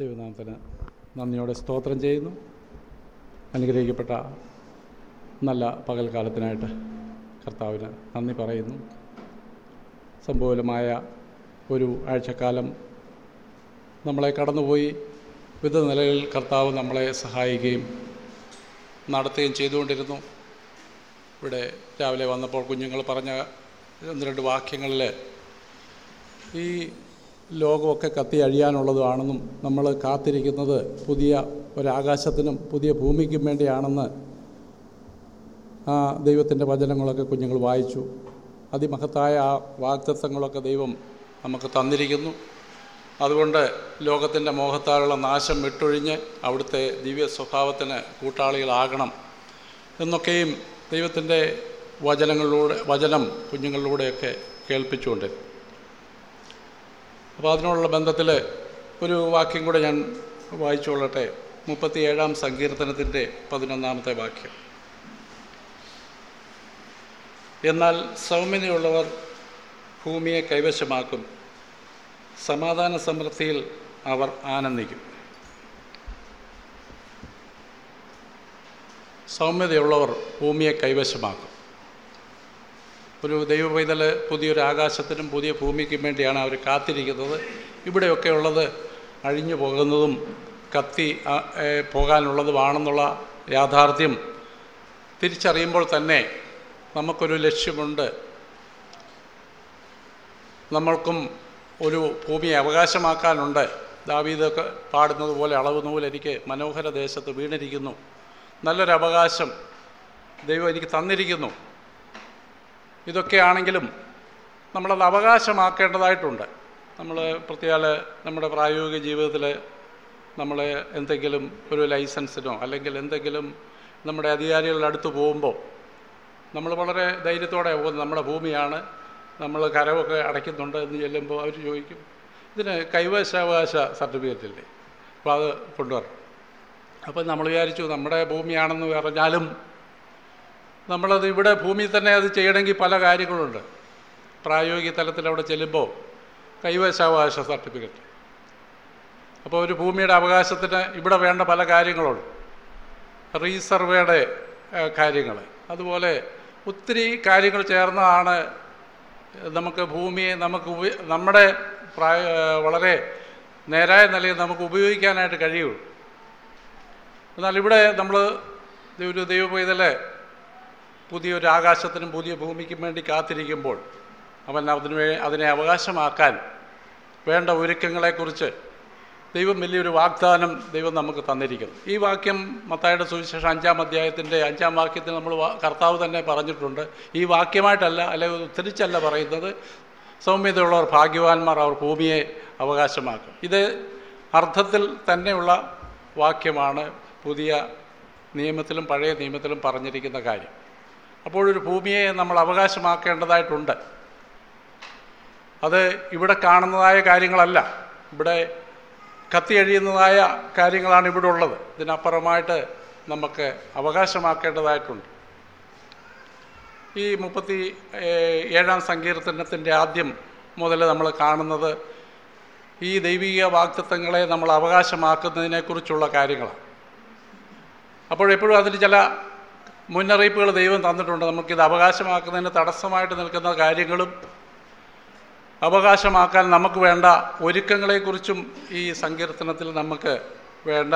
ദൈവനാമത്തിന് നന്ദിയോടെ സ്തോത്രം ചെയ്യുന്നു. അനുഗ്രഹിക്കപ്പെട്ട നല്ല പകൽക്കാലത്തിനായിട്ട് കർത്താവിന് നന്ദി പറയുന്നു. സംഭവലമായ ഒരു ആഴ്ചക്കാലം നമ്മളെ കടന്നുപോയി. വിവിധ നിലകളിൽ കർത്താവ് നമ്മളെ സഹായിക്കുകയും നടത്തുകയും ചെയ്തുകൊണ്ടിരുന്നു. ഇവിടെ രാവിലെ വന്നപ്പോൾ കുഞ്ഞുങ്ങൾ പറഞ്ഞ ഒന്ന് രണ്ട് വാക്യങ്ങളിൽ ഈ ലോകമൊക്കെ കത്തി അഴിയാനുള്ളതാണെന്നും നമ്മൾ കാത്തിരിക്കുന്നത് പുതിയ ഒരാകാശത്തിനും പുതിയ ഭൂമിക്കും വേണ്ടിയാണെന്ന് ആ ദൈവത്തിന്റെ വചനങ്ങളൊക്കെ കുഞ്ഞുങ്ങൾ വായിച്ചു. അതിമഹത്തായ ആ വാഗ്ദത്വങ്ങളൊക്കെ ദൈവം നമുക്ക് തന്നിരിക്കുന്നു. അതുകൊണ്ട് ലോകത്തിന്റെ മോഹത്താലുള്ള നാശം വിട്ടൊഴിഞ്ഞ് അവിടുത്തെ ദിവ്യ സ്വഭാവത്തിന് കൂട്ടാളികളാകണം എന്നൊക്കെയും ദൈവത്തിന്റെ വചനങ്ങളിലൂടെ വചനം കുഞ്ഞുങ്ങളിലൂടെയൊക്കെ കേൾപ്പിച്ചുകൊണ്ട് അപ്പോൾ അതിനോടുള്ള ബന്ധത്തിൽ ഒരു വാക്യം കൂടെ ഞാൻ വായിച്ചുകൊള്ളട്ടെ മുപ്പത്തി ഏഴാം സങ്കീർത്തനത്തിന്റെ പതിനൊന്നാമത്തെ വാക്യം. എന്നാൽ സൗമ്യതയുള്ളവർ ഭൂമിയെ കൈവശമാക്കും. സമാധാന സമൃദ്ധിയിൽ അവർ ആനന്ദിക്കും. സൗമ്യതയുള്ളവർ ഭൂമിയെ കൈവശമാക്കും. ഒരു ദൈവ പൈതൽ പുതിയൊരു ആകാശത്തിനും പുതിയ ഭൂമിക്കും വേണ്ടിയാണ് അവർ കാത്തിരിക്കുന്നത്. ഇവിടെയൊക്കെ ഉള്ളത് അഴിഞ്ഞു പോകുന്നതും കത്തി പോകാനുള്ളതുമാണെന്നുള്ള യാഥാർത്ഥ്യം. തിരിച്ചറിയുമ്പോൾ തന്നെ നമുക്കൊരു ലക്ഷ്യമുണ്ട്. നമ്മൾക്കും ഒരു ഭൂമിയെ അവകാശമാക്കാനുണ്ട്. ദാവീദൊക്കെ പാടുന്നത് പോലെ അളവ് നൂലെനിക്ക് മനോഹര ദേശത്ത് വീണിരിക്കുന്നു. നല്ലൊരു അവകാശം ദൈവം എനിക്ക് തന്നിരിക്കുന്നു. ഇതൊക്കെയാണെങ്കിലും നമ്മളത് അവകാശമാക്കേണ്ടതായിട്ടുണ്ട്. നമ്മൾ പ്രത്യേക നമ്മുടെ പ്രായോഗിക ജീവിതത്തിൽ നമ്മൾ എന്തെങ്കിലും ഒരു ലൈസൻസിനോ അല്ലെങ്കിൽ എന്തെങ്കിലും നമ്മുടെ അധികാരികളുടെ അടുത്ത് പോകുമ്പോൾ നമ്മൾ വളരെ ധൈര്യത്തോടെ പോകുന്നത് നമ്മുടെ ഭൂമിയാണ് നമ്മൾ കരവൊക്കെ അടയ്ക്കുന്നുണ്ട് എന്ന് ചെല്ലുമ്പോൾ അവർ ചോദിക്കും ഇതിന് കൈവശാവകാശ സർട്ടിഫിക്കറ്റ് ഇല്ലേ അപ്പോൾ അത് കൊണ്ടുവരണം. അപ്പോൾ നമ്മൾ വിചാരിച്ചു നമ്മുടെ ഭൂമിയാണെന്ന് പറഞ്ഞാലും നമ്മളത് ഇവിടെ ഭൂമിയിൽ തന്നെ അത് ചെയ്യണമെങ്കിൽ പല കാര്യങ്ങളുണ്ട്. പ്രായോഗിക തലത്തിൽ അവിടെ ചെല്ലുമ്പോൾ കൈവശാവകാശ സർട്ടിഫിക്കറ്റ്. അപ്പോൾ ഒരു ഭൂമിയുടെ അവകാശത്തിന് ഇവിടെ വേണ്ട പല കാര്യങ്ങളുണ്ട്. റീസർവേയുടെ കാര്യങ്ങൾ. അതുപോലെ ഒത്തിരി കാര്യങ്ങൾ ചേർന്നതാണ് നമുക്ക് ഭൂമിയെ നമുക്ക് നമ്മുടെ പ്രായ വളരെ നേരായ നിലയിൽ നമുക്ക് ഉപയോഗിക്കാനായിട്ട് കഴിയുള്ളൂ. എന്നാൽ ഇവിടെ നമ്മൾ ഒരു ദൈവപൈതലെ പുതിയൊരു ആകാശത്തിനും പുതിയ ഭൂമിക്കും വേണ്ടി കാത്തിരിക്കുമ്പോൾ അവൻ അതിന് അതിനെ അവകാശമാക്കാൻ വേണ്ട ഒരുക്കങ്ങളെക്കുറിച്ച് ദൈവം വലിയൊരു വാഗ്ദാനം ദൈവം നമുക്ക് തന്നിരിക്കുന്നു. ഈ വാക്യം മത്തായുടെ സുവിശേഷം അഞ്ചാം അധ്യായത്തിന്റെ അഞ്ചാം വാക്യത്തിൽ നമ്മൾ കർത്താവ് തന്നെ പറഞ്ഞിട്ടുണ്ട്. ഈ വാക്യമായിട്ടല്ല അല്ലെങ്കിൽ ഉദ്ധരിച്ചല്ല പറയുന്നത്. സൗമ്യതയുള്ളവർ ഭാഗ്യവാന്മാർ അവർ ഭൂമിയെ അവകാശമാക്കും. ഇത് അർത്ഥത്തിൽ തന്നെയുള്ള വാക്യമാണ് പുതിയ നിയമത്തിലും പഴയ നിയമത്തിലും പറഞ്ഞിരിക്കുന്ന കാര്യം. അപ്പോഴൊരു ഭൂമിയെ നമ്മൾ അവകാശമാക്കേണ്ടതായിട്ടുണ്ട്. അത് ഇവിടെ കാണുന്നതായ കാര്യങ്ങളല്ല. ഇവിടെ കത്തിയഴിയുന്നതായ കാര്യങ്ങളാണ് ഇവിടെ ഉള്ളത്. ഇതിനപ്പുറമായിട്ട് നമുക്ക് അവകാശമാക്കേണ്ടതായിട്ടുണ്ട്. ഈ മുപ്പത്തി ഏഴാം സങ്കീർത്തനത്തിന്റെ ആദ്യം മുതൽ നമ്മൾ കാണുന്നത് ഈ ദൈവിക വാക്തത്വങ്ങളെ നമ്മൾ അവകാശമാക്കുന്നതിനെക്കുറിച്ചുള്ള കാര്യങ്ങളാണ്. അപ്പോഴെപ്പോഴും അതിൽ ചില മുന്നറിയിപ്പുകൾ ദൈവം തന്നിട്ടുണ്ട്. നമുക്കിത് അവകാശമാക്കുന്നതിന് തടസ്സമായിട്ട് നിൽക്കുന്ന കാര്യങ്ങളും അവകാശമാക്കാൻ നമുക്ക് വേണ്ട ഒരുക്കങ്ങളെക്കുറിച്ചും ഈ സങ്കീർത്തനത്തിൽ നമുക്ക് വേണ്ട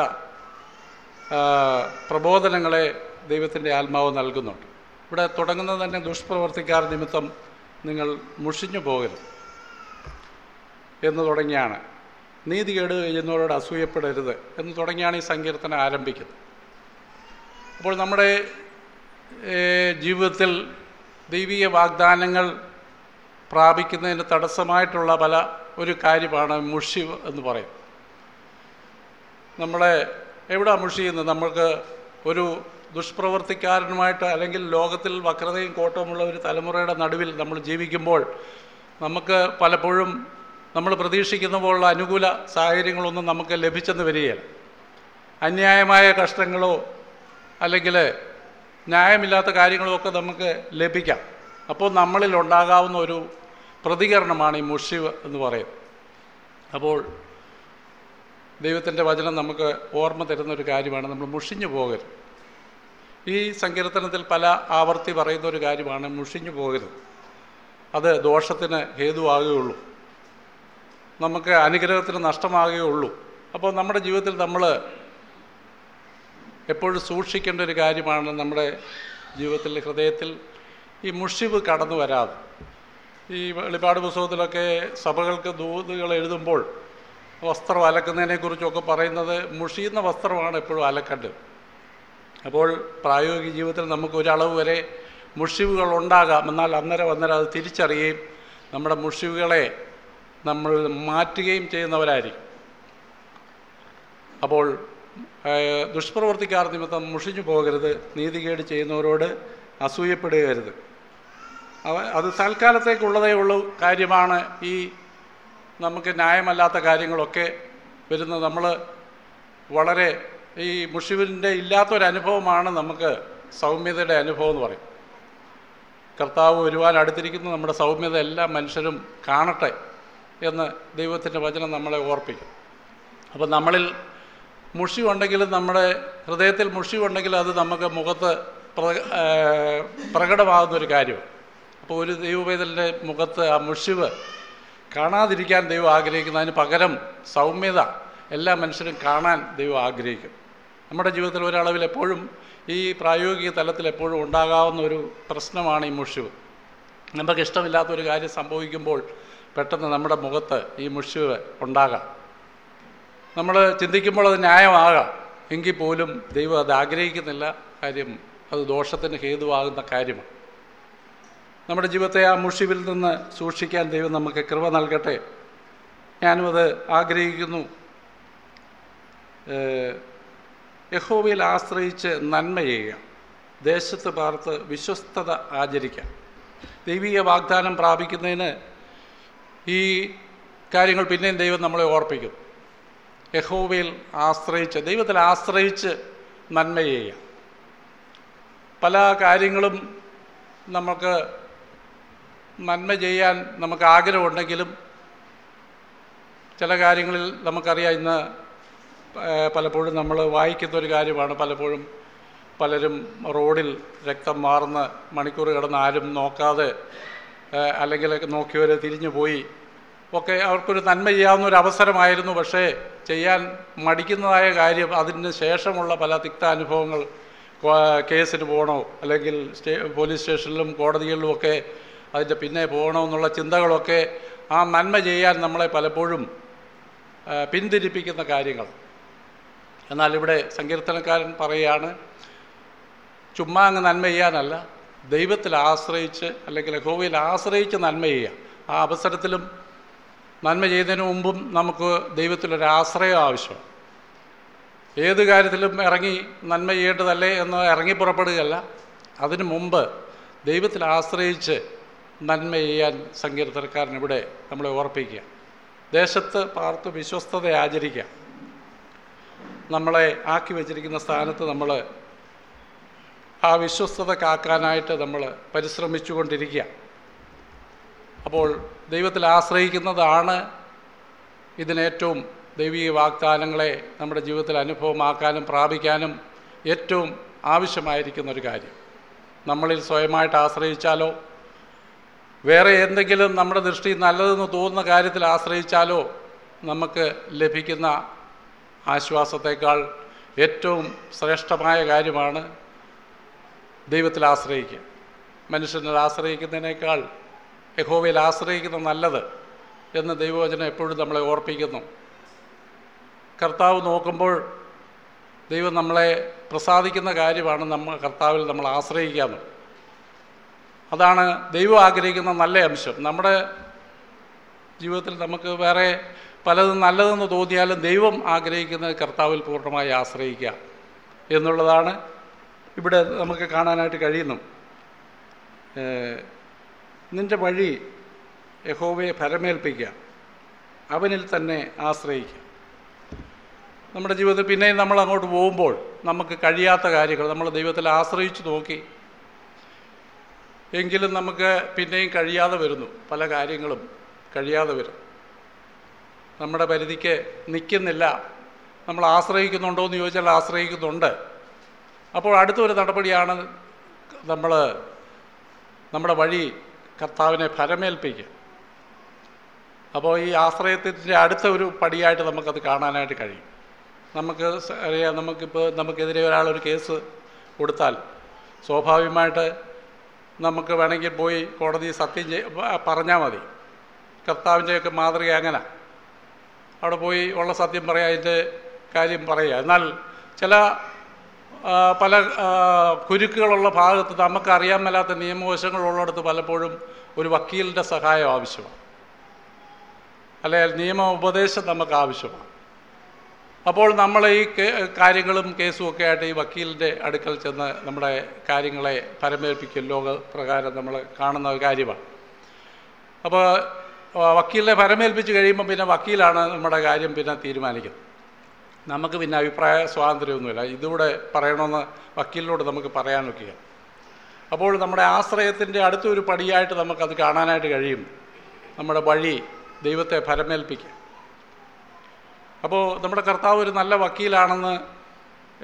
പ്രബോധനങ്ങളെ ദൈവത്തിന്റെ ആത്മാവ് നൽകുന്നുണ്ട്. ഇവിടെ തുടങ്ങുന്നത് തന്നെ ദുഷ്പ്രവർത്തിക്കാർ നിമിത്തം നിങ്ങൾ മുഷിഞ്ഞു പോകരുത് എന്ന് തുടങ്ങിയാണ്. നീതികേട് ചെയ്യുന്നവരോട് അസൂയപ്പെടരുത് എന്ന് തുടങ്ങിയാണ് ഈ സങ്കീർത്തനം ആരംഭിക്കുന്നത്. അപ്പോൾ നമ്മുടെ ജീവിതത്തിൽ ദൈവീയ വാഗ്ദാനങ്ങൾ പ്രാപിക്കുന്നതിന് തടസ്സമായിട്ടുള്ള പല ഒരു കാര്യമാണ് മുഷി എന്ന് പറയും. നമ്മളെ എവിടെ മുഷിയുന്നത് നമ്മൾക്ക് ഒരു ദുഷ്പ്രവർത്തിക്കാരനുമായിട്ട് അല്ലെങ്കിൽ ലോകത്തിൽ വക്രതയും കോട്ടവുമുള്ള ഒരു തലമുറയുടെ നടുവിൽ നമ്മൾ ജീവിക്കുമ്പോൾ നമുക്ക് പലപ്പോഴും നമ്മൾ പ്രതീക്ഷിക്കുന്ന പോലുള്ള അനുകൂല സാഹചര്യങ്ങളൊന്നും നമുക്ക് ലഭിച്ചെന്ന് വരികയില്ല. അന്യായമായ കഷ്ടങ്ങളോ അല്ലെങ്കിൽ ന്യായമില്ലാത്ത കാര്യങ്ങളുമൊക്കെ നമുക്ക് ലഭിക്കാം. അപ്പോൾ നമ്മളിൽ ഉണ്ടാകാവുന്ന ഒരു പ്രതികരണമാണ് ഈ മുഷിവ് എന്ന് പറയുന്നത്. അപ്പോൾ ദൈവത്തിന്റെ വചനം നമുക്ക് ഓർമ്മ തരുന്ന ഒരു കാര്യമാണ് നമ്മൾ മുഷിഞ്ഞു പോകരുത്. ഈ സങ്കീർത്തനത്തിൽ പല ആവർത്തി പറയുന്ന ഒരു കാര്യമാണ് മുഷിഞ്ഞു പോകരുത്. അത് ദോഷത്തിന് ഹേതുവാകുകയുള്ളൂ. നമുക്ക് അനുഗ്രഹത്തിന് നഷ്ടമാകുകയുള്ളൂ. അപ്പോൾ നമ്മുടെ ജീവിതത്തിൽ നമ്മൾ എപ്പോഴും സൂക്ഷിക്കേണ്ട ഒരു കാര്യമാണ് നമ്മുടെ ജീവിതത്തിൽ ഹൃദയത്തിൽ ഈ മുഷിവ് കടന്നു വരാതെ. ഈ വെളിപ്പാട് പുസ്തകത്തിലൊക്കെ സഭകൾക്ക് ദൂതുകൾ എഴുതുമ്പോൾ വസ്ത്രം അലക്കുന്നതിനെക്കുറിച്ചൊക്കെ പറയുന്നത് മുഷിയുന്ന വസ്ത്രമാണ് എപ്പോഴും അലക്കേണ്ടത്. അപ്പോൾ പ്രായോഗിക ജീവിതത്തിൽ നമുക്ക് ഒരളവ് വരെ മുഷിവുകൾ ഉണ്ടാകാം. എന്നാൽ അന്നേരം അന്നേരം അത് തിരിച്ചറിയുകയും നമ്മുടെ മുഷിവുകളെ നമ്മൾ മാറ്റുകയും ചെയ്യുന്നവരായിരിക്കും. അപ്പോൾ ദുഷ്പ്രവർത്തിക്കാർ നിമിത്തം മുഷിഞ്ഞു പോകരുത്. നീതികേട് ചെയ്യുന്നവരോട് അസൂയപ്പെടുകരുത്. അവ അത് തൽക്കാലത്തേക്കുള്ളതേ ഉള്ളൂ കാര്യമാണ് ഈ നമുക്ക് ന്യായമല്ലാത്ത കാര്യങ്ങളൊക്കെ വരുന്നത്. നമ്മൾ വളരെ ഈ മുഷിവിന്റെ ഇല്ലാത്തൊരനുഭവമാണ് നമുക്ക് സൗമ്യതയുടെ അനുഭവം എന്ന് പറയും. കർത്താവ് വരുവാൻ അടുത്തിരിക്കുന്ന. നമ്മുടെ സൗമ്യത എല്ലാ മനുഷ്യരും കാണട്ടെ എന്ന് ദൈവത്തിന്റെ വചനം നമ്മളെ ഓർപ്പിക്കും. അപ്പോൾ നമ്മളിൽ മുഷിവുണ്ടെങ്കിലും നമ്മുടെ ഹൃദയത്തിൽ മുഷിയുണ്ടെങ്കിൽ അത് നമുക്ക് മുഖത്ത് പ്ര ഏഹ് പ്രകടമാകുന്ന ഒരു കാര്യമാണ്. അപ്പോൾ ഒരു ദൈവവേദലിന്റെ മുഖത്ത് ആ മുഷിവ് കാണാതിരിക്കാൻ ദൈവം ആഗ്രഹിക്കുന്നതിന് പകരം സൗമ്യത എല്ലാ മനുഷ്യരും കാണാൻ ദൈവം ആഗ്രഹിക്കും. നമ്മുടെ ജീവിതത്തിൽ ഒരളവിൽ എപ്പോഴും ഈ പ്രായോഗിക തലത്തിൽ എപ്പോഴും ഉണ്ടാകാവുന്ന ഒരു പ്രശ്നമാണ് ഈ മുഷിവ്. നമുക്ക് ഇഷ്ടമില്ലാത്ത ഒരു കാര്യം സംഭവിക്കുമ്പോൾ പെട്ടെന്ന് നമ്മുടെ മുഖത്ത് ഈ മുഷിവ് ഉണ്ടാകാം. നമ്മൾ ചിന്തിക്കുമ്പോൾ അത് ന്യായമാകാം. എങ്കിൽ പോലും ദൈവം അത് ആഗ്രഹിക്കുന്നില്ല. കാര്യം അത് ദോഷത്തിന് ഹേതുവാകുന്ന കാര്യമാണ്. നമ്മുടെ ജീവിതത്തെ ആ മുഷിവിൽ നിന്ന് സൂക്ഷിക്കാൻ ദൈവം നമുക്ക് കൃപ നൽകട്ടെ. ഞാനും അത് ആഗ്രഹിക്കുന്നു. യഹോവയിൽ ആശ്രയിച്ച് നന്മ ചെയ്യുക. ദേശത്ത് പാർത്ത് വിശ്വസ്തത ആചരിക്കാം. ദൈവീയ വാഗ്ദാനം പ്രാപിക്കുന്നതിന് ഈ കാര്യങ്ങൾ പിന്നെയും ദൈവം നമ്മളെ ഓർപ്പിക്കും. യഹോവയിൽ ആശ്രയിച്ച് ദൈവത്തിൽ ആശ്രയിച്ച് നന്മ ചെയ്യുക പല കാര്യങ്ങളും നമുക്ക് നന്മ ചെയ്യാൻ നമുക്ക് ആഗ്രഹമുണ്ടെങ്കിലും ചില കാര്യങ്ങളിൽ നമുക്കറിയാം ഇന്ന് പലപ്പോഴും നമ്മൾ വായിക്കുന്ന ഒരു കാര്യമാണ്. പലപ്പോഴും പലരും റോഡിൽ രക്തം മാറുന്ന മണിക്കൂർ കിടന്ന് ആരും നോക്കാതെ അല്ലെങ്കിൽ നോക്കിയവരെ തിരിഞ്ഞു പോയി ഒക്കെ അവർക്കൊരു നന്മ ചെയ്യാവുന്ന ഒരു അവസരമായിരുന്നു. പക്ഷേ ചെയ്യാൻ മടിക്കുന്നതായ കാര്യം അതിന് ശേഷമുള്ള പല തിക്താനുഭവങ്ങൾ അനുഭവങ്ങൾ കേസിന് പോകണോ അല്ലെങ്കിൽ സ്റ്റേ പോലീസ് സ്റ്റേഷനിലും കോടതികളിലും ഒക്കെ അതിന്റെ പിന്നെ പോകണമെന്നുള്ള ചിന്തകളൊക്കെ ആ നന്മ ചെയ്യാൻ നമ്മളെ പലപ്പോഴും പിന്തിരിപ്പിക്കുന്ന കാര്യങ്ങൾ. എന്നാൽ ഇവിടെ സങ്കീർത്തനക്കാരൻ പറയുകയാണ് ചുമ്മാ അങ്ങ് നന്മ ചെയ്യാനല്ല ദൈവത്തിൽ ആശ്രയിച്ച് അല്ലെങ്കിൽ യഹോവയിൽ ആശ്രയിച്ച് നന്മ ചെയ്യുക. ആ അവസരത്തിലും നന്മ ചെയ്യുന്നതിന് മുമ്പും നമുക്ക് ദൈവത്തിലൊരാശ്രയം ആവശ്യമാണ് ഏത് കാര്യത്തിലും ഇറങ്ങി നന്മ ചെയ്യേണ്ടതല്ലേ എന്ന് ഇറങ്ങി പുറപ്പെടുകയല്ല. അതിനു മുമ്പ് ദൈവത്തിൽ ആശ്രയിച്ച് നന്മ ചെയ്യാൻ സങ്കീർത്തനക്കാരൻ ഇവിടെ നമ്മളെ ഓർപ്പിക്കുക. ദേശത്ത് പാർത്ത് വിശ്വസ്തത ആചരിക്കുക. നമ്മളെ ആക്കി വച്ചിരിക്കുന്ന സ്ഥാനത്ത് നമ്മൾ ആ വിശ്വസ്തത കാക്കാനായിട്ട് നമ്മൾ പരിശ്രമിച്ചു പരിശ്രമിച്ചുകൊണ്ടിരിക്കുക. അപ്പോൾ ദൈവത്തിൽ ആശ്രയിക്കുന്നതാണ് ഇതിനേറ്റവും ദൈവീക വാഗ്ദാനങ്ങളെ നമ്മുടെ ജീവിതത്തിൽ അനുഭവമാക്കാനും പ്രാപിക്കാനും ഏറ്റവും ആവശ്യമായിരിക്കുന്ന ഒരു കാര്യം. നമ്മളിൽ സ്വയമായിട്ട് ആശ്രയിച്ചാലോ? വേറെ എന്തെങ്കിലും നമ്മുടെ ദൃഷ്ടി നല്ലതെന്ന് തോന്നുന്ന കാര്യത്തിൽ ആശ്രയിച്ചാലോ? നമുക്ക് ലഭിക്കുന്ന ആശ്വാസത്തേക്കാൾ ഏറ്റവും ശ്രേഷ്ഠമായ കാര്യമാണ് ദൈവത്തിൽ ആശ്രയിക്കുക. മനുഷ്യനെ ആശ്രയിക്കുന്നതിനേക്കാൾ യഹോവയിൽ ആശ്രയിക്കുന്ന നല്ലത് എന്ന് ദൈവവചനം എപ്പോഴും നമ്മളെ ഓർപ്പിക്കുന്നു. കർത്താവ് നോക്കുമ്പോൾ ദൈവം നമ്മളെ പ്രസാദിക്കുന്ന കാര്യമാണ് നമ്മൾ കർത്താവിൽ നമ്മൾ ആശ്രയിക്കാമെന്ന് അതാണ് ദൈവം ആഗ്രഹിക്കുന്ന നല്ല അംശം. നമ്മുടെ ജീവിതത്തിൽ നമുക്ക് വേറെ പലതും നല്ലതെന്ന് തോന്നിയാലും ദൈവം ആഗ്രഹിക്കുന്നത് കർത്താവിൽ പൂർണമായി ആശ്രയിക്കുക എന്നുള്ളതാണ്. ഇവിടെ നമുക്ക് കാണാനായിട്ട് കഴിയുന്നു. നിന്റെ വഴി യഹോവയെ ഫലമേൽപ്പിക്കുക അവനിൽ തന്നെ ആശ്രയിക്കുക. നമ്മുടെ ജീവിതത്തിൽ പിന്നെയും നമ്മൾ അങ്ങോട്ട് പോകുമ്പോൾ നമുക്ക് കഴിയാത്ത കാര്യങ്ങൾ നമ്മൾ ദൈവത്തിൽ ആശ്രയിച്ച് നോക്കി. എങ്കിലും നമുക്ക് പിന്നെയും കഴിയാതെ വരുന്നു. പല കാര്യങ്ങളും കഴിയാതെ വരും. നമ്മുടെ പരിധിക്ക് നിൽക്കുന്നില്ല. നമ്മൾ ആശ്രയിക്കുന്നുണ്ടോ എന്ന് ചോദിച്ചാൽ ആശ്രയിക്കുന്നുണ്ട്. അപ്പോൾ അടുത്തൊരു നടപടിയാണ് നമ്മൾ നമ്മുടെ വഴി കർത്താവിനെ ഫലമേൽപ്പിക്കുക അപ്പോൾ ഈ ആശ്രയത്തിന്റെ അടുത്ത ഒരു പടിയായിട്ട് നമുക്കത് കാണാനായിട്ട് കഴിയും. നമുക്ക് അറിയാം നമുക്കിപ്പോൾ നമുക്കെതിരെ ഒരാളൊരു കേസ് കൊടുത്താൽ സ്വാഭാവികമായിട്ട് നമുക്ക് വേണമെങ്കിൽ പോയി കോടതി സത്യം ചെയ് പറഞ്ഞാൽ മതി. കർത്താവിന്റെയൊക്കെ മാതൃക അങ്ങനെ. അവിടെ പോയി ഉള്ള സത്യം പറയുക അതിന്റെ കാര്യം പറയുക എന്നാൽ ചില പല കുരുക്കുകളുള്ള ഭാഗത്ത് നമുക്ക് അറിയാൻ മേലാത്ത നിയമവശങ്ങളുള്ളിടത്ത് പലപ്പോഴും ഒരു വക്കീലിന്റെ സഹായം ആവശ്യമാണ്. അല്ലെങ്കിൽ നിയമ ഉപദേശം നമുക്ക് ആവശ്യമാണ് അപ്പോൾ നമ്മൾ ഈ കാര്യങ്ങളും കേസും ഒക്കെ ആയിട്ട് ഈ വക്കീലിന്റെ അടുക്കൽ ചെന്ന് നമ്മുടെ കാര്യങ്ങളെ പരമേൽപ്പിക്കും. ലോക പ്രകാരം നമ്മൾ കാണുന്ന ഒരു കാര്യമാണ്. അപ്പോൾ വക്കീലിനെ പരമേൽപ്പിച്ച് കഴിയുമ്പോൾ പിന്നെ വക്കീലാണ് നമ്മുടെ കാര്യം പിന്നെ തീരുമാനിക്കുന്നത്. നമുക്ക് പിന്നെ അഭിപ്രായ സ്വാതന്ത്ര്യമൊന്നുമില്ല. ഇതുകൂടെ പറയണമെന്ന് വക്കീലിനോട് നമുക്ക് പറയാനൊക്കെ അപ്പോൾ നമ്മുടെ ആശ്രയത്തിന്റെ അടുത്തൊരു പടിയായിട്ട് നമുക്കത് കാണാനായിട്ട് കഴിയും. നമ്മുടെ വഴി ദൈവത്തെ ഫലമേൽപ്പിക്കുക അപ്പോൾ നമ്മുടെ കർത്താവ് ഒരു നല്ല വക്കീലാണെന്ന്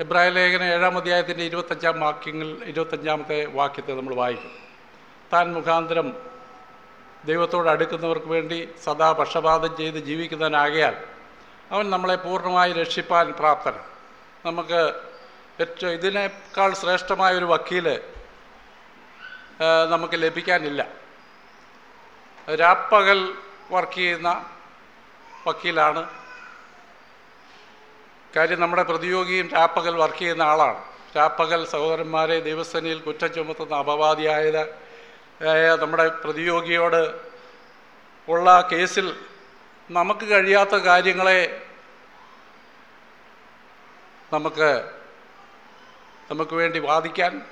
ഇബ്രാഹിം ലേഖന ഏഴാം അധ്യായത്തിന്റെ ഇരുപത്തഞ്ചാം വാക്യങ്ങൾ ഇരുപത്തഞ്ചാമത്തെ വാക്യത്തെ നമ്മൾ വായിക്കും. താൻ മുഖാന്തരം ദൈവത്തോട് അടുക്കുന്നവർക്ക് വേണ്ടി സദാ പക്ഷപാതം ചെയ്ത് ജീവിക്കുന്നവനാകയാൽ അവൻ നമ്മളെ പൂർണമായി രക്ഷിപ്പാൻ പ്രാപ്തനാണ്. നമുക്ക് ഏറ്റവും ഇതിനേക്കാൾ ശ്രേഷ്ഠമായ ഒരു വക്കീൽ ആ, നമുക്ക് ലഭിക്കാനില്ല. രാപ്പകൽ വർക്ക് ചെയ്യുന്ന വക്കീലാണ്. കാര്യം നമ്മുടെ പ്രതിയോഗിയും രാപ്പകൽ വർക്ക് ചെയ്യുന്ന ആളാണ്. രാപ്പകൽ സഹോദരന്മാരെ ദൈവസേനയിൽ കുറ്റം ചുമത്തുന്ന അപവാദിയായത് നമ്മുടെ പ്രതിയോഗിയോട് ഉള്ള കേസിൽ നമുക്ക് കഴിയാത്ത കാര്യങ്ങളെ നമുക്ക് നമുക്ക് വേണ്ടി വാദിക്കാൻ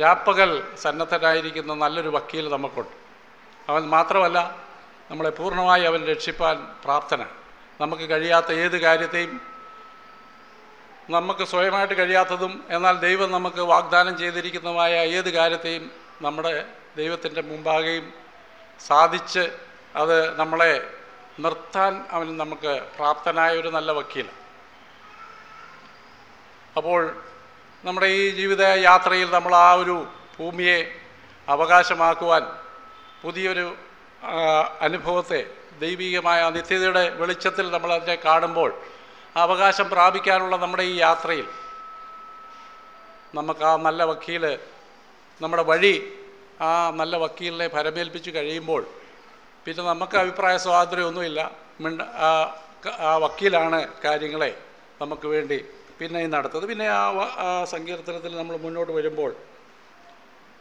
രാപ്പകൽ സന്നദ്ധനായിരിക്കുന്ന നല്ലൊരു വക്കീൽ നമുക്കുണ്ട്. അവൻ മാത്രമല്ല നമ്മളെ പൂർണമായി അവൻ രക്ഷിപ്പാൻ പ്രാർത്ഥന. നമുക്ക് കഴിയാത്ത ഏത് കാര്യത്തെയും നമുക്ക് സ്വയമായിട്ട് കഴിയാത്തതും എന്നാൽ ദൈവം നമുക്ക് വാഗ്ദാനം ചെയ്തിരിക്കുന്നതുമായ ഏത് കാര്യത്തെയും നമ്മുടെ ദൈവത്തിന്റെ മുമ്പാകെയും സാധിച്ച് അത് നമ്മളെ നിർത്താൻ അവൻ നമുക്ക് പ്രാപ്തനായ ഒരു നല്ല വക്കീൽ അപ്പോൾ നമ്മുടെ ഈ ജീവിത യാത്രയിൽ നമ്മൾ ആ ഒരു ഭൂമിയെ അവകാശമാക്കുവാൻ പുതിയൊരു അനുഭവത്തെ ദൈവികമായ നിത്യതയുടെ വെളിച്ചത്തിൽ നമ്മൾ അതിനെ കാണുമ്പോൾ അവകാശം പ്രാപിക്കാനുള്ള നമ്മുടെ ഈ യാത്രയിൽ നമുക്ക് ആ നല്ല വക്കീൽ നമ്മുടെ വഴി ആ നല്ല വക്കീലിനെ പരമേൽപ്പിച്ച് കഴിയുമ്പോൾ പിന്നെ നമുക്ക് അഭിപ്രായ സ്വാതന്ത്ര്യമൊന്നുമില്ല. മിണ്ട ആ വക്കീലാണ് കാര്യങ്ങളെ നമുക്ക് വേണ്ടി പിന്നെ നടത്തത് പിന്നെ ആ സങ്കീർത്തനത്തിൽ നമ്മൾ മുന്നോട്ട് വരുമ്പോൾ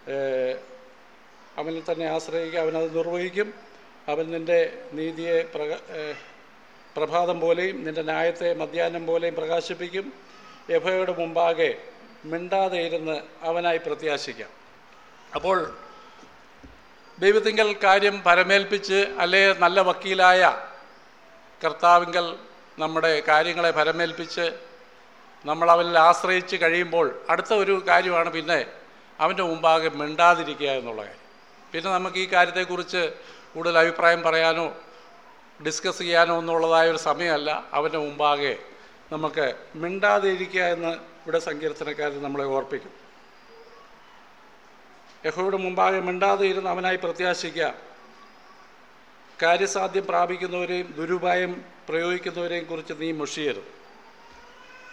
അവനെ അവനിൽ തന്നെ ആശ്രയിക്കുക അവനത് നിർവഹിക്കും. അവൻ നിന്റെ നീതിയെ പ്രക പ്രഭാതം പോലെയും നിന്റെ ന്യായത്തെ മധ്യാഹ്നം പോലെയും പ്രകാശിപ്പിക്കും. യഭയുടെ മുമ്പാകെ മിണ്ടാതെ ഇരുന്ന് അവനായി പ്രത്യാശിക്കാം. അപ്പോൾ ദൈവത്തിങ്കൽ കാര്യം പരമേൽപ്പിച്ച് അല്ലെ നല്ല വക്കീലായ കർത്താവിങ്കൽ നമ്മുടെ കാര്യങ്ങളെ പരമേൽപ്പിച്ച് നമ്മൾ അവനിൽ ആശ്രയിച്ച് കഴിയുമ്പോൾ അടുത്ത ഒരു കാര്യമാണ് പിന്നെ അവന്റെ മുമ്പാകെ മിണ്ടാതിരിക്കുക എന്നുള്ള കാര്യം. പിന്നെ നമുക്ക് ഈ കാര്യത്തെക്കുറിച്ച് കൂടുതൽ അഭിപ്രായം പറയാനോ ഡിസ്കസ് ചെയ്യാനോ എന്നുള്ളതായ ഒരു സമയമല്ല. അവന്റെ മുമ്പാകെ നമുക്ക് മിണ്ടാതിരിക്കുക എന്ന് ഇവിടെ സങ്കീർത്തനക്കാരൻ നമ്മളെ ഓർപ്പിക്കും. യഹോയുടെ മുമ്പാകെ മിണ്ടാതെ ഇരുന്ന് അവനായി പ്രത്യാശിക്കുക. കാര്യസാധ്യം പ്രാപിക്കുന്നവരെയും ദുരുപായം പ്രയോഗിക്കുന്നവരെയും കുറിച്ച് നീ മുഷിയരുത്.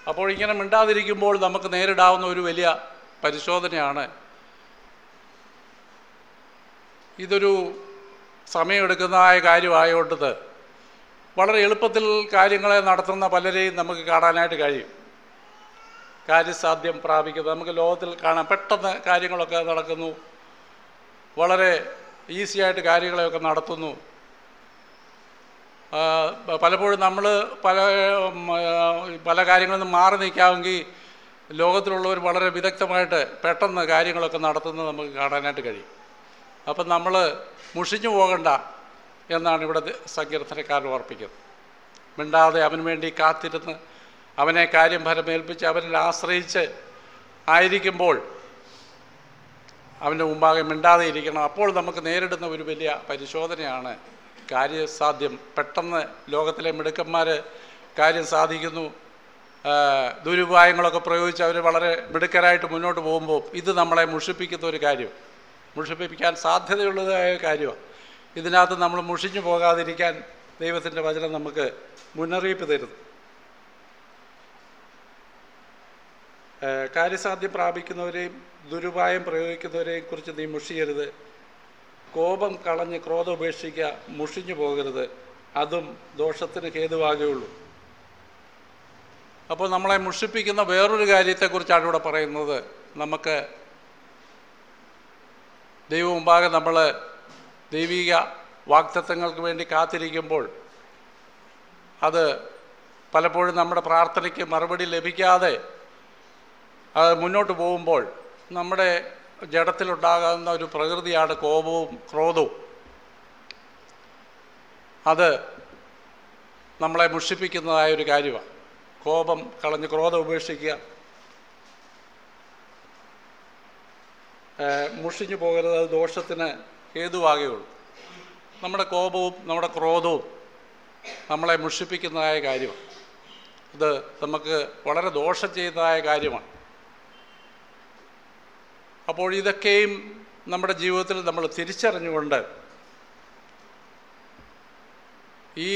അപ്പോൾ ഇങ്ങനെ മിണ്ടാതിരിക്കുമ്പോൾ നമുക്ക് നേരിടാവുന്ന ഒരു വലിയ പരിശോധനയാണ്. ഇതൊരു സമയമെടുക്കുന്നതായ കാര്യമായോണ്ടത്. വളരെ എളുപ്പത്തിൽ കാര്യങ്ങളെ നടത്തുന്ന പലരെയും നമുക്ക് കാണാനായിട്ട് കഴിയും. കാര്യസാധ്യം പ്രാപിക്കുന്നത്. നമുക്ക് ലോകത്തിൽ കാണാം. പെട്ടെന്ന് കാര്യങ്ങളൊക്കെ നടക്കുന്നു. വളരെ ഈസിയായിട്ട് കാര്യങ്ങളെയൊക്കെ നടത്തുന്നു. പലപ്പോഴും നമ്മൾ പല പല കാര്യങ്ങളിൽ നിന്ന് മാറി നിൽക്കാമെങ്കിൽ ലോകത്തിലുള്ളവർ വളരെ വിദഗ്ധമായിട്ട് പെട്ടെന്ന് കാര്യങ്ങളൊക്കെ നടത്തുന്നത് നമുക്ക് കാണാനായിട്ട് കഴിയും. അപ്പം നമ്മൾ മുഷിഞ്ഞു പോകണ്ട എന്നാണ് ഇവിടെ സങ്കീർത്തനക്കാരൻ ഓർപ്പിക്കുന്നത്. മിണ്ടാതെ അവന് വേണ്ടി കാത്തിരുന്ന് അവനെ കാര്യം ഫലമേൽപ്പിച്ച് അവനിൽ ആശ്രയിച്ച് ആയിരിക്കുമ്പോൾ അവന്റെ മുമ്പാകെ മിണ്ടാതെ ഇരിക്കണം. അപ്പോൾ നമുക്ക് നേരിടുന്ന ഒരു വലിയ പരിശോധനയാണ് കാര്യസാധ്യം. പെട്ടെന്ന് ലോകത്തിലെ മിടുക്കന്മാർ കാര്യം സാധിക്കുന്നു. ദുരുപായങ്ങളൊക്കെ പ്രയോഗിച്ച് അവർ വളരെ മിടുക്കരായിട്ട് മുന്നോട്ട് പോകുമ്പോൾ ഇത് നമ്മളെ മുഷിപ്പിക്കുന്ന ഒരു കാര്യം. മുഷിപ്പിക്കാൻ സാധ്യതയുള്ളതായ കാര്യമാണ് ഇതിനകത്ത് നമ്മൾ മുഷിഞ്ഞു പോകാതിരിക്കാൻ ദൈവത്തിന്റെ വചനം നമുക്ക് മുന്നറിയിപ്പ് തരുന്നു. കാര്യസാധ്യം പ്രാപിക്കുന്നവരെയും ദുരുപായം പ്രയോഗിക്കുന്നവരെയും കുറിച്ച് നീ മുഷിയരുത്. കോപം കളഞ്ഞ് ക്രോധം ഉപേക്ഷിക്കുക മുഷിഞ്ഞു പോകരുത്. അതും ദോഷത്തിന് ഹേതുവാകുകയുള്ളൂ. അപ്പോൾ നമ്മളെ മുഷിപ്പിക്കുന്ന വേറൊരു കാര്യത്തെക്കുറിച്ചാണ് ഇവിടെ പറയുന്നത്. നമുക്ക് ദൈവം മുമ്പാകെ നമ്മൾ ദൈവിക വാക്തത്വങ്ങൾക്ക് വേണ്ടി കാത്തിരിക്കുമ്പോൾ അത് പലപ്പോഴും നമ്മുടെ പ്രാർത്ഥനയ്ക്ക് മറുപടി ലഭിക്കാതെ അത് മുന്നോട്ട് പോകുമ്പോൾ നമ്മുടെ ജഡത്തിലുണ്ടാകുന്ന ഒരു പ്രകൃതിയാണ് കോപവും ക്രോധവും. അത് നമ്മളെ മുഷിപ്പിക്കുന്നതായ ഒരു കാര്യമാണ്. കോപം കളഞ്ഞ് ക്രോധം ഉപേക്ഷിക്കുക. മുഷിഞ്ഞു പോകരുത് അത് ദോഷത്തിന് ഹേതുവാകുകയുള്ളൂ. നമ്മുടെ കോപവും നമ്മുടെ ക്രോധവും നമ്മളെ മുഷിപ്പിക്കുന്നതായ കാര്യമാണ്. ഇത് നമുക്ക് വളരെ ദോഷം ചെയ്യുന്നതായ കാര്യമാണ്. അപ്പോൾ ഇതൊക്കെയും നമ്മുടെ ജീവിതത്തിൽ നമ്മൾ തിരിച്ചറിഞ്ഞുകൊണ്ട് ഈ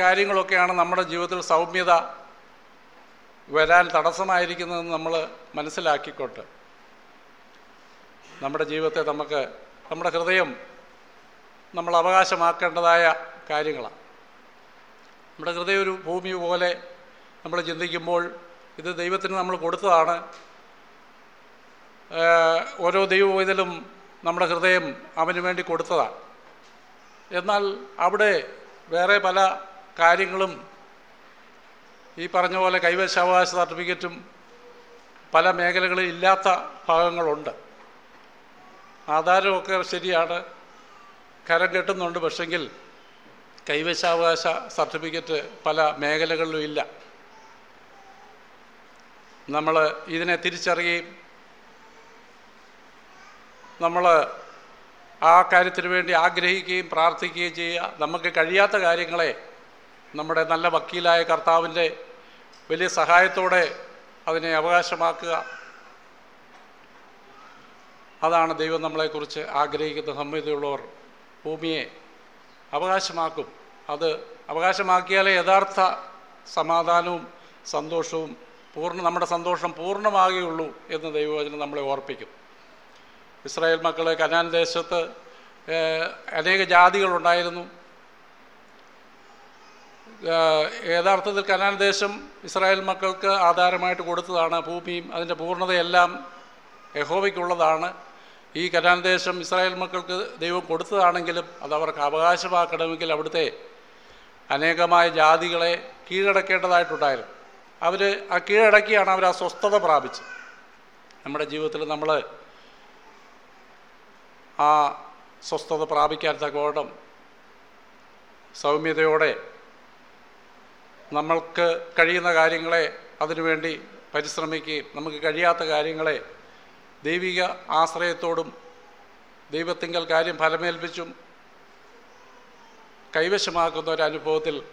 കാര്യങ്ങളൊക്കെയാണ് നമ്മുടെ ജീവിതത്തിൽ സൗമ്യത വരാൻ തടസ്സമായിരിക്കുന്നതെന്ന് നമ്മൾ മനസ്സിലാക്കിക്കൊണ്ട് നമ്മുടെ ജീവിതത്തെ നമുക്ക് നമ്മുടെ ഹൃദയം നമ്മൾ അവകാശമാക്കേണ്ടതായ കാര്യങ്ങളാണ്. നമ്മുടെ ഹൃദയം ഒരു ഭൂമി പോലെ നമ്മൾ ചിന്തിക്കുമ്പോൾ ഇത് ദൈവത്തിന് നമ്മൾ കൊടുത്തതാണ്. ഓരോ ദൈവവേദലും നമ്മുടെ ഹൃദയം അവന് വേണ്ടി കൊടുത്തതാണ് എന്നാൽ അവിടെ വേറെ പല കാര്യങ്ങളും ഈ പറഞ്ഞ പോലെ കൈവശാവകാശ സർട്ടിഫിക്കറ്റും പല മേഖലകളിൽ ഇല്ലാത്ത ഭാഗങ്ങളുണ്ട്. ആധാരമൊക്കെ ശരിയാണ് കരം കെട്ടുന്നുണ്ട് പക്ഷെങ്കിൽ കൈവശാവകാശ സർട്ടിഫിക്കറ്റ് പല മേഖലകളിലും ഇല്ല. നമ്മൾ ഇതിനെ തിരിച്ചറിയുകയും നമ്മൾ ആ കാര്യത്തിന് വേണ്ടി ആഗ്രഹിക്കുകയും പ്രാർത്ഥിക്കുകയും ചെയ്യുക. നമുക്ക് കഴിയാത്ത കാര്യങ്ങളെ നമ്മുടെ നല്ല വക്കീലായ കർത്താവിന്റെ വലിയ സഹായത്തോടെ അതിനെ അവകാശമാക്കുക. അതാണ് ദൈവം നമ്മളെക്കുറിച്ച് ആഗ്രഹിക്കുന്ന സമ്മതിയുള്ളവർ ഭൂമിയെ അവകാശമാക്കും. അത് അവകാശമാക്കിയാലേ യഥാർത്ഥ സമാധാനവും സന്തോഷവും പൂർണ നമ്മുടെ സന്തോഷം പൂർണമാകുകയുള്ളൂ എന്ന് ദൈവവചനം നമ്മളെ ഓർപ്പിക്കും. ഇസ്രായേൽ മക്കൾ കനാൻ ദേശത്ത് അനേക ജാതികളുണ്ടായിരുന്നു. യഥാർത്ഥത്തിൽ കനാൻ ദേശം ഇസ്രായേൽ മക്കൾക്ക് ആധാരമായിട്ട് കൊടുത്തതാണ്. ഭൂമിയും അതിന്റെ പൂർണതയെല്ലാം യഹോവയ്ക്കുള്ളതാണ്. ഈ കനാൻ ദേശം ഇസ്രായേൽ മക്കൾക്ക് ദൈവം കൊടുത്തതാണെങ്കിലും അത് അവർക്ക് അവകാശമാക്കണമെങ്കിൽ അവിടുത്തെ അനേകമായ ജാതികളെ കീഴടക്കേണ്ടതായിട്ടുണ്ടായിരുന്നു. അവർ ആ കീഴടക്കിയാണ് അവർ ആ സ്വസ്ഥത പ്രാപിച്ചത്. നമ്മുടെ ജീവിതത്തിൽ നമ്മൾ ആ സ്വസ്ഥത പ്രാപിക്കാൻ തക്കോണം സൗമ്യതയോടെ നമ്മൾക്ക് കഴിയുന്ന കാര്യങ്ങളെ അതിനുവേണ്ടി പരിശ്രമിക്കുകയും നമുക്ക് കഴിയാത്ത കാര്യങ്ങളെ ദൈവിക ആശ്രയത്തോടും ദൈവത്തിങ്കൽ കാര്യം ഫലമേൽപ്പിച്ചും കൈവശമാക്കുന്ന ഒരു അനുഭവത്തിൽ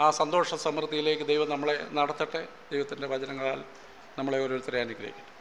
ആ സന്തോഷ സമൃദ്ധിയിലേക്ക് ദൈവം നമ്മളെ നടത്തട്ടെ. ദൈവത്തിന്റെ വചനങ്ങളാൽ നമ്മളെ ഓരോരുത്തരെ അനുഗ്രഹിക്കട്ടെ.